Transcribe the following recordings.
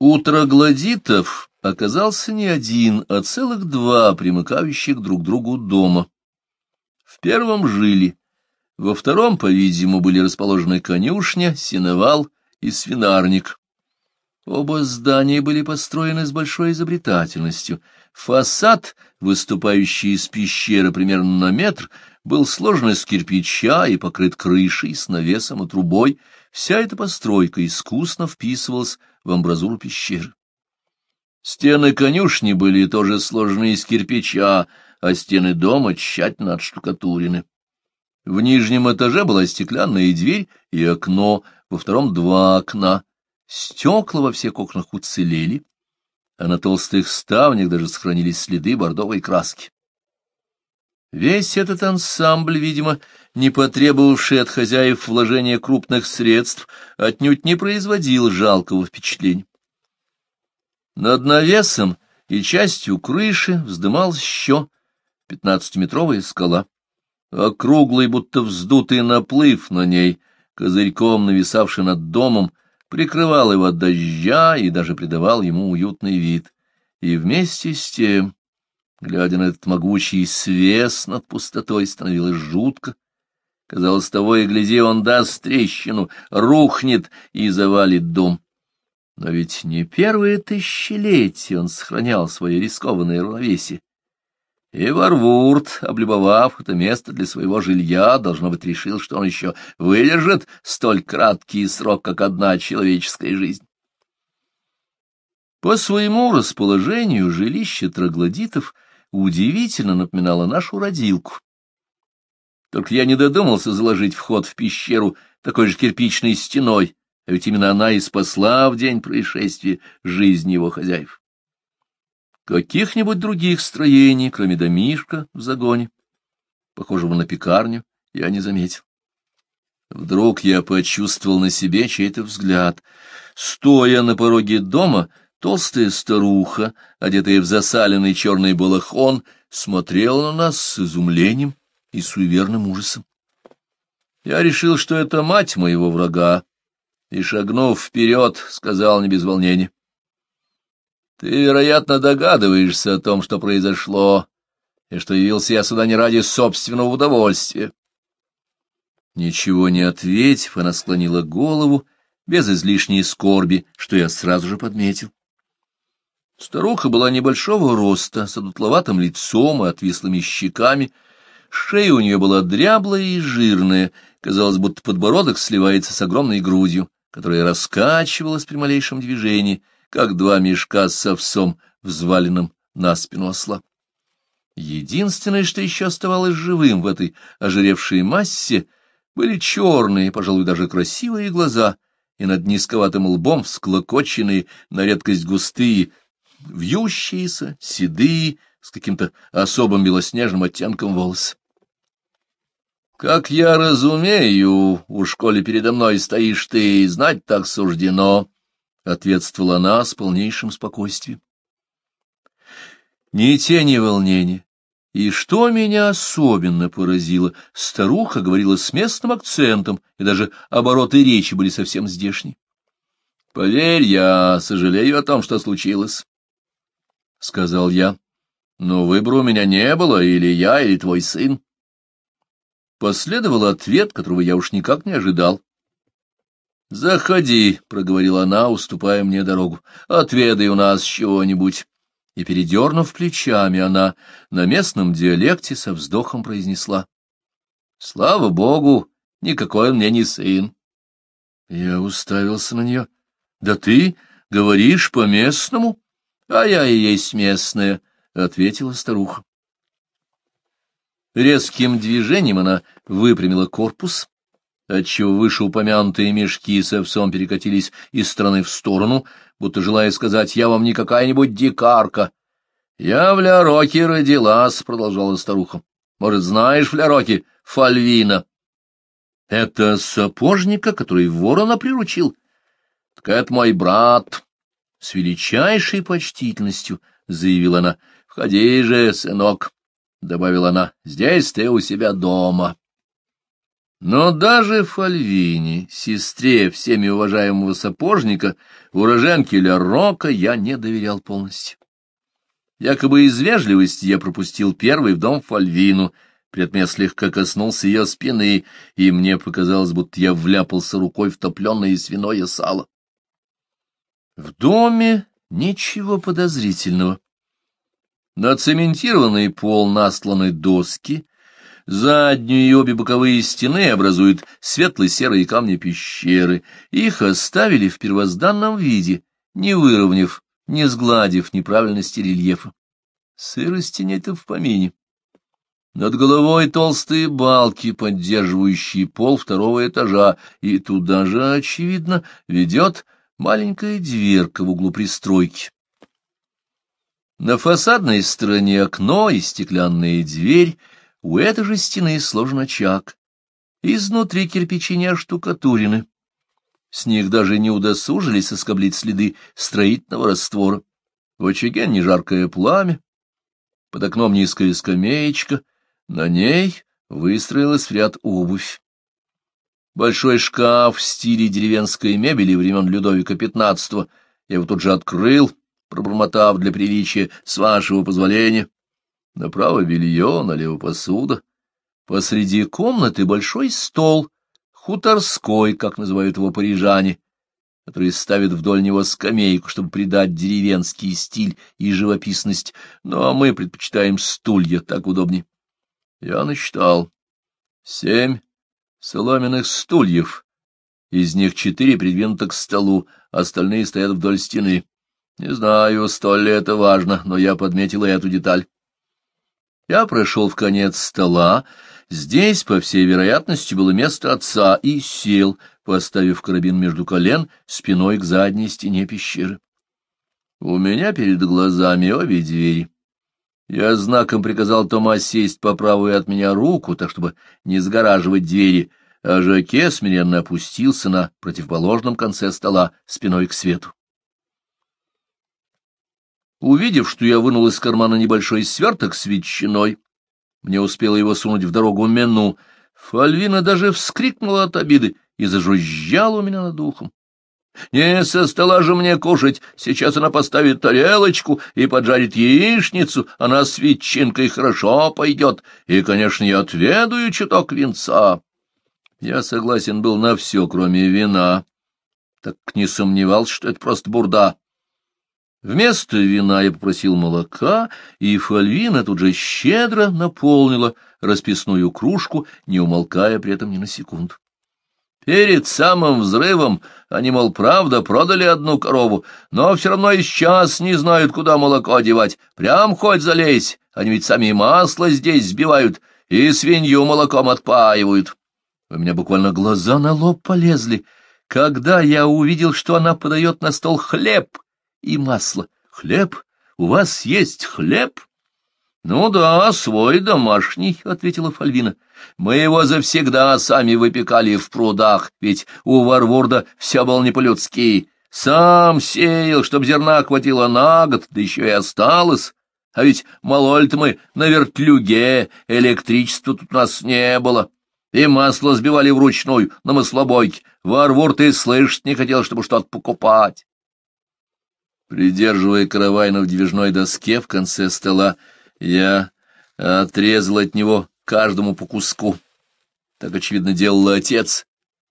Утро гладитов оказался не один, а целых два примыкающих друг к другу дома. В первом жили, во втором, по-видимому, были расположены конюшня, сеновал и свинарник. Оба здания были построены с большой изобретательностью. Фасад, выступающий из пещеры примерно на метр, был сложен из кирпича и покрыт крышей с навесом и трубой — Вся эта постройка искусно вписывалась в амбразуру пещеры. Стены конюшни были тоже сложены из кирпича, а стены дома тщательно отштукатурены. В нижнем этаже была стеклянная дверь и окно, во втором два окна. Стекла во всех окнах уцелели, а на толстых ставнях даже сохранились следы бордовой краски. Весь этот ансамбль, видимо, не потребовавший от хозяев вложения крупных средств, отнюдь не производил жалкого впечатления. Над навесом и частью крыши вздымалась еще пятнадцатиметровая скала. Округлый, будто вздутый наплыв на ней, козырьком нависавший над домом, прикрывал его от дождя и даже придавал ему уютный вид. И вместе с тем... Глядя на этот могучий свес над пустотой, становилось жутко. Казалось, того и гляди, он даст трещину, рухнет и завалит дом. Но ведь не первое тысячелетие он сохранял свои рискованные равновесие. И Варвурд, облюбовав это место для своего жилья, должно быть, решил, что он еще выдержит столь краткий срок, как одна человеческая жизнь. По своему расположению жилище троглодитов — удивительно напоминала нашу родилку. Только я не додумался заложить вход в пещеру такой же кирпичной стеной, а ведь именно она и спасла в день происшествия жизнь его хозяев. Каких-нибудь других строений, кроме домишка в загоне, похожего на пекарню, я не заметил. Вдруг я почувствовал на себе чей-то взгляд. Стоя на пороге дома, Толстая старуха, одетая в засаленный черный балахон, смотрела на нас с изумлением и суеверным ужасом. Я решил, что это мать моего врага, и, шагнув вперед, сказал не без волнения. — Ты, вероятно, догадываешься о том, что произошло, и что явился я сюда не ради собственного удовольствия. Ничего не ответив, она склонила голову без излишней скорби, что я сразу же подметил. Старуха была небольшого роста, с одутловатым лицом и отвислыми щеками. Шея у нее была дряблая и жирная, казалось, будто подбородок сливается с огромной грудью, которая раскачивалась при малейшем движении, как два мешка с овсом, взваленным на спину осла. Единственное, что еще оставалось живым в этой ожиревшей массе, были черные, пожалуй, даже красивые глаза, и над низковатым лбом всклокоченные, на редкость густые, вьющиеся, седые, с каким-то особым белоснежным оттенком волос. «Как я разумею, у школы передо мной стоишь ты, знать так суждено», — ответствовала она с полнейшим спокойствием. Ни тени волнения. И что меня особенно поразило, старуха говорила с местным акцентом, и даже обороты речи были совсем здешние. Поверь, я сожалею о том, что случилось. — сказал я. Но выбора у меня не было, или я, или твой сын. Последовал ответ, которого я уж никак не ожидал. «Заходи», — проговорила она, уступая мне дорогу, — «отведай у нас чего-нибудь». И, передернув плечами, она на местном диалекте со вздохом произнесла. «Слава богу, никакой он мне не сын». Я уставился на нее. «Да ты говоришь по-местному?» — А я и есть местная, — ответила старуха. Резким движением она выпрямила корпус, отчего вышеупомянутые мешки с овсом перекатились из стороны в сторону, будто желая сказать «я вам не какая-нибудь дикарка». «Я в Ляроке родилась», — продолжала старуха. «Может, знаешь в Ляроке Фальвина?» «Это сапожника, который ворона приручил?» «Так это мой брат», с величайшей почтительностью заявила она. — Входи же, сынок, — добавила она, — здесь ты у себя дома. Но даже Фальвини, сестре всеми уважаемого сапожника, уроженке Ля Рока, я не доверял полностью. Якобы из вежливости я пропустил первый в дом Фальвину. Предмет слегка коснулся ее спины, и мне показалось, будто я вляпался рукой в топленое свиное сало. В доме ничего подозрительного. На цементированный пол насланы доски, заднюю и обе боковые стены образуют светло-серые камни пещеры. Их оставили в первозданном виде, не выровняв, не сгладив неправильности рельефа. Сырости нет и в помине. Над головой толстые балки, поддерживающие пол второго этажа, и туда же, очевидно, ведет маленькая дверка в углу пристройки. На фасадной стороне окно и стеклянная дверь, у этой же стены сложен очаг. Изнутри кирпичи не оштукатурены. С них даже не удосужились соскоблить следы строительного раствора. В очаге не жаркое пламя, под окном низкая скамеечка, на ней выстроилась в ряд обувь большой шкаф в стиле деревенской мебели времен Людовика XV. Я его тут же открыл, пробормотав для приличия «с вашего позволения». Направо белье, налево посуда. Посреди комнаты большой стол, хуторской, как называют его парижане, который ставит вдоль него скамейку, чтобы придать деревенский стиль и живописность, ну а мы предпочитаем стулья, так удобней. Я насчитал. Семь соломенных стульев. Из них четыре придвинуты к столу, остальные стоят вдоль стены. Не знаю, столь ли это важно, но я подметил эту деталь. Я прошел в конец стола. Здесь, по всей вероятности, было место отца, и сел, поставив карабин между колен, спиной к задней стене пещеры. У меня перед глазами обе двери. Я знаком приказал Тома сесть по правую от меня руку, так чтобы не сгораживать двери, а Жаке смиренно опустился на противоположном конце стола спиной к свету. Увидев, что я вынул из кармана небольшой сверток с ветчиной, мне успела его сунуть в дорогу Мену, Фальвина даже вскрикнула от обиды и зажужжала у меня над ухом. Не со стола же мне кушать, сейчас она поставит тарелочку и поджарит яичницу, она с ветчинкой хорошо пойдет, и, конечно, я отведаю чуток винца. Я согласен был на все, кроме вина, так не сомневался, что это просто бурда. Вместо вина я попросил молока, и Фальвина тут же щедро наполнила расписную кружку, не умолкая при этом ни на секунду. Перед самым взрывом они, мол, правда, продали одну корову, но все равно и сейчас не знают, куда молоко одевать. Прям хоть залезь, они ведь сами масло здесь сбивают и свинью молоком отпаивают. У меня буквально глаза на лоб полезли, когда я увидел, что она подает на стол хлеб и масло. Хлеб? У вас есть хлеб? — Ну да, свой домашний, — ответила Фальвина. — Мы его завсегда сами выпекали в прудах, ведь у Варворда все было не по-людски. Сам сеял, чтоб зерна хватило на год, да еще и осталось. А ведь мало ли мы на вертлюге, электричества тут у нас не было. И масло сбивали вручную на маслобойке. Варвур и слышать не хотел, чтобы что-то покупать. Придерживая каравай в движной доске в конце стола, я э, отрезал от него каждому по куску. Так, очевидно, делал отец,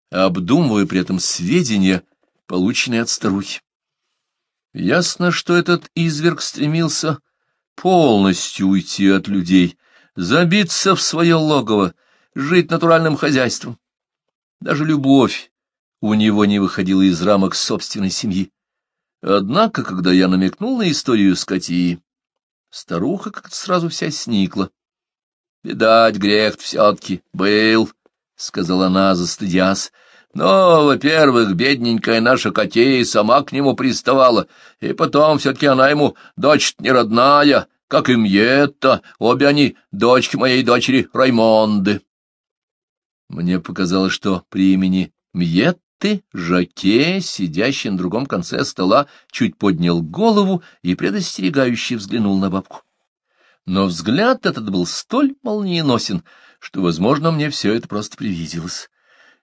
обдумывая при этом сведения, полученные от старухи. Ясно, что этот изверг стремился полностью уйти от людей, забиться в свое логово, жить натуральным хозяйством. Даже любовь у него не выходила из рамок собственной семьи. Однако, когда я намекнул на историю с скотии, Старуха как-то сразу вся сникла. — Видать, Грехт все-таки был, — сказала она, застыдясь. Но, во-первых, бедненькая наша Катей сама к нему приставала, и потом все-таки она ему дочь не родная, как и Мьетта, обе они дочки моей дочери Раймонды. Мне показалось, что при имени Мьет ты, Жаке, сидящий на другом конце стола, чуть поднял голову и предостерегающе взглянул на бабку. Но взгляд этот был столь молниеносен, что, возможно, мне все это просто привиделось.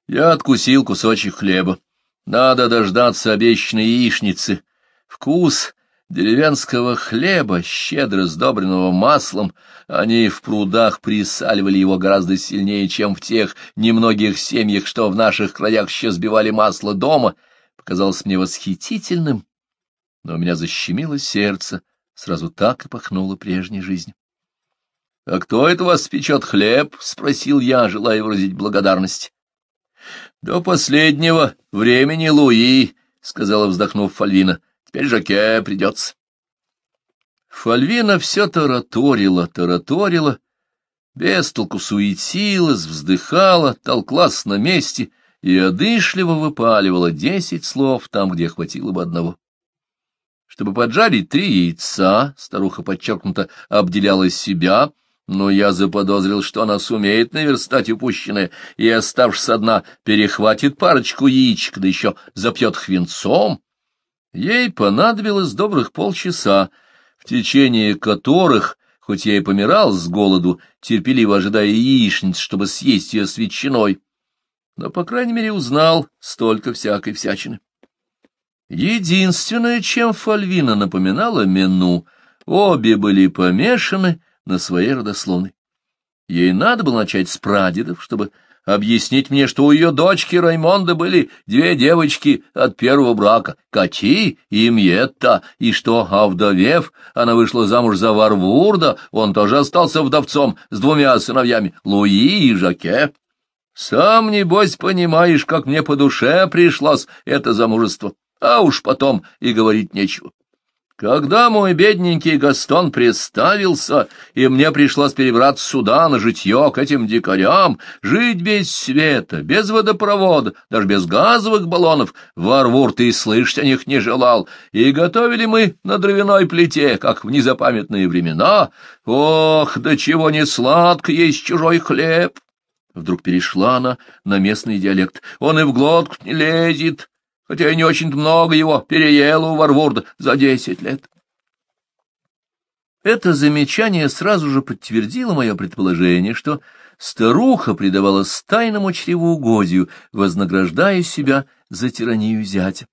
Я откусил кусочек хлеба. Надо дождаться обещанной яичницы. Вкус деревенского хлеба, щедро сдобренного маслом, они в прудах присаливали его гораздо сильнее, чем в тех немногих семьях, что в наших краях еще сбивали масло дома, показалось мне восхитительным, но у меня защемило сердце, сразу так и пахнуло прежней жизнью. — А кто это вас печет хлеб? — спросил я, желая выразить благодарность. — До последнего времени, Луи, — сказала, вздохнув Фальвина пиджаке придется. Фальвина все тараторила, тараторила, без толку суетилась, вздыхала, толклась на месте и одышливо выпаливала десять слов там, где хватило бы одного. Чтобы поджарить три яйца, старуха подчеркнуто обделяла себя, но я заподозрил, что она сумеет наверстать упущенное, и, оставшись одна, перехватит парочку яичек, да еще запьет их Ей понадобилось добрых полчаса, в течение которых, хоть я и помирал с голоду, терпеливо ожидая яичниц, чтобы съесть ее с ветчиной, но, по крайней мере, узнал столько всякой всячины. Единственное, чем Фальвина напоминала Мену, обе были помешаны на своей родословной. Ей надо было начать с прадедов, чтобы объяснить мне, что у ее дочки Раймонда были две девочки от первого брака, Кати и Мьетта, и что, а овдовев, она вышла замуж за Варвурда, он тоже остался вдовцом с двумя сыновьями, Луи и Жаке. Сам, небось, понимаешь, как мне по душе пришлось это замужество, а уж потом и говорить нечего. Когда мой бедненький Гастон приставился, и мне пришлось перебраться сюда на житье к этим дикарям, жить без света, без водопровода, даже без газовых баллонов, Варвур ты слышать о них не желал, и готовили мы на дровяной плите, как в незапамятные времена. Ох, до да чего не сладко есть чужой хлеб! Вдруг перешла она на местный диалект. Он и в глотку не лезет хотя и не очень много его переело у Варворда за десять лет. Это замечание сразу же подтвердило мое предположение, что старуха предавалась тайному чревоугодию, вознаграждая себя за тиранию зятя.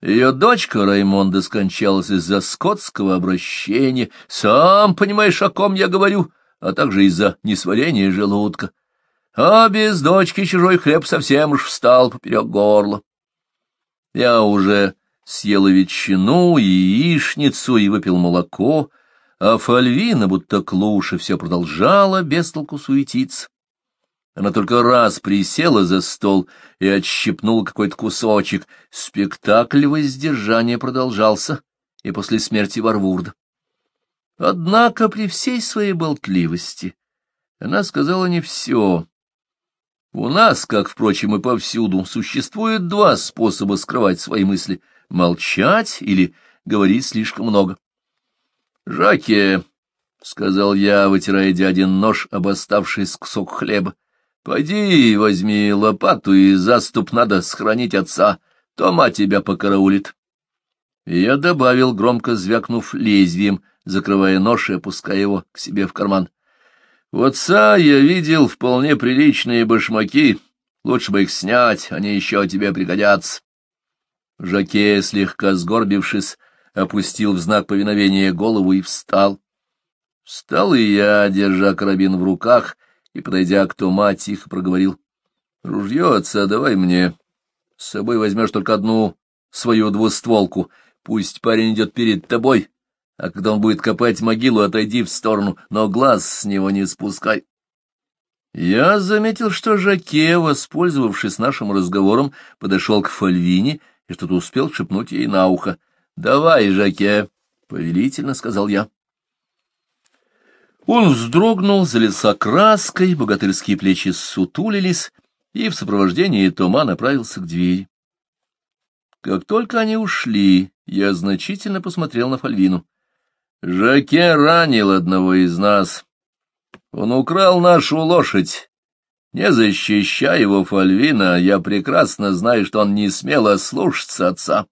Ее дочка Раймонда скончалась из-за скотского обращения, сам понимаешь, о ком я говорю, а также из-за несварения желудка. А без дочки чужой хлеб совсем уж встал поперек горла. Я уже съела ветчину и яичницу и выпил молоко, а Фальвина, будто клуша, все продолжала без толку суетиться. Она только раз присела за стол и отщипнула какой-то кусочек. Спектакль воздержания продолжался и после смерти Варвурда. Однако при всей своей болтливости она сказала не все, у нас, как, впрочем, и повсюду, существует два способа скрывать свои мысли — молчать или говорить слишком много. — Жаке, — сказал я, вытирая дядин нож об оставшийся кусок хлеба, — пойди возьми лопату и заступ, надо схоронить отца, то мать тебя покараулит. Я добавил, громко звякнув лезвием, закрывая нож и опуская его к себе в карман. У отца я видел вполне приличные башмаки. Лучше бы их снять, они еще тебе пригодятся. Жаке, слегка сгорбившись, опустил в знак повиновения голову и встал. Встал и я, держа карабин в руках, и, подойдя к Тома, тихо проговорил. — Ружье отца давай мне. С собой возьмешь только одну свою двустволку. Пусть парень идет перед тобой, а когда он будет копать могилу, отойди в сторону, но глаз с него не спускай. Я заметил, что Жаке, воспользовавшись нашим разговором, подошел к Фальвине и что-то успел шепнуть ей на ухо. — Давай, Жаке, — повелительно сказал я. Он вздрогнул, залился краской, богатырские плечи сутулились и в сопровождении Тома направился к двери. Как только они ушли, я значительно посмотрел на Фальвину. Жаке ранил одного из нас. Он украл нашу лошадь. Не защищай его, Фальвина, я прекрасно знаю, что он не смело ослушаться отца.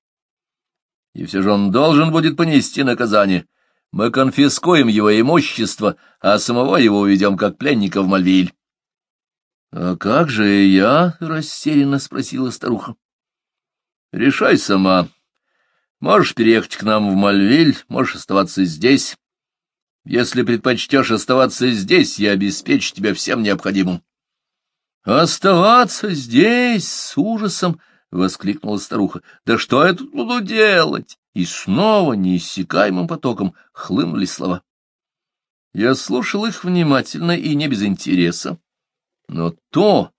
И все же он должен будет понести наказание. Мы конфискуем его имущество, а самого его уведем как пленника в Мальвиль. — А как же я? — растерянно спросила старуха. — Решай сама, Можешь переехать к нам в Мальвиль, можешь оставаться здесь. Если предпочтешь оставаться здесь, я обеспечу тебя всем необходимым. — Оставаться здесь с ужасом! — воскликнула старуха. — Да что я тут буду делать? И снова неиссякаемым потоком хлынули слова. Я слушал их внимательно и не без интереса. Но то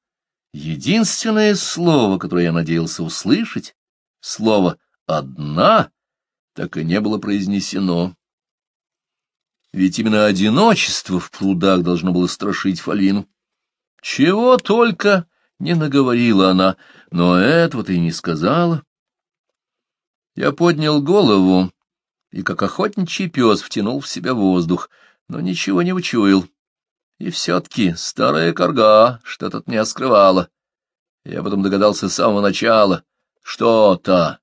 единственное слово, которое я надеялся услышать, слово одна так и не было произнесено. Ведь именно одиночество в прудах должно было страшить Фалину. Чего только не наговорила она, но этого-то и не сказала. Я поднял голову и, как охотничий пес, втянул в себя воздух, но ничего не учуял. И все-таки старая корга что-то от меня скрывала. Я потом догадался с самого начала. Что-то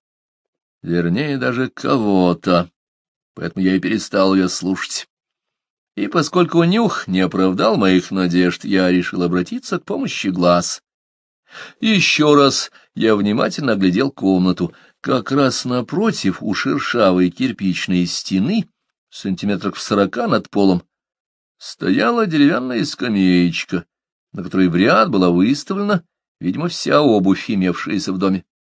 вернее, даже кого-то, поэтому я и перестал ее слушать. И поскольку нюх не оправдал моих надежд, я решил обратиться к помощи глаз. Еще раз я внимательно оглядел комнату. Как раз напротив у шершавой кирпичной стены, сантиметров в сорока над полом, стояла деревянная скамеечка, на которой в ряд была выставлена, видимо, вся обувь, имевшаяся в доме.